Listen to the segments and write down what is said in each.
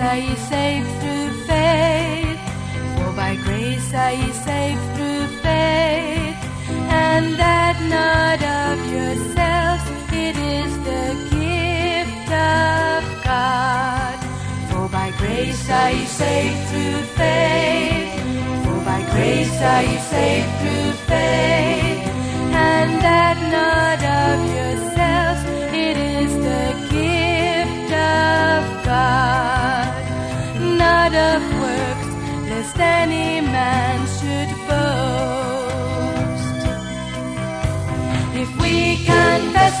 نست وہی سائ سو پے وہ مین شکان دس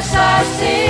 ساسی